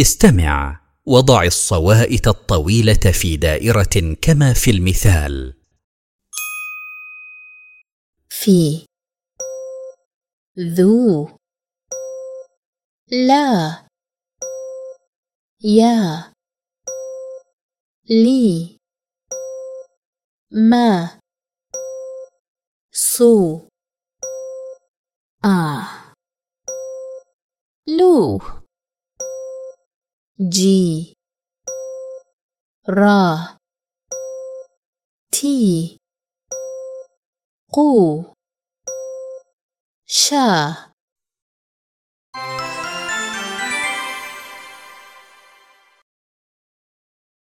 استمع وضع الصوائت الطويلة في دائرة كما في المثال. في ذو لا يا لي ما سو آ لو جي را تي قو شا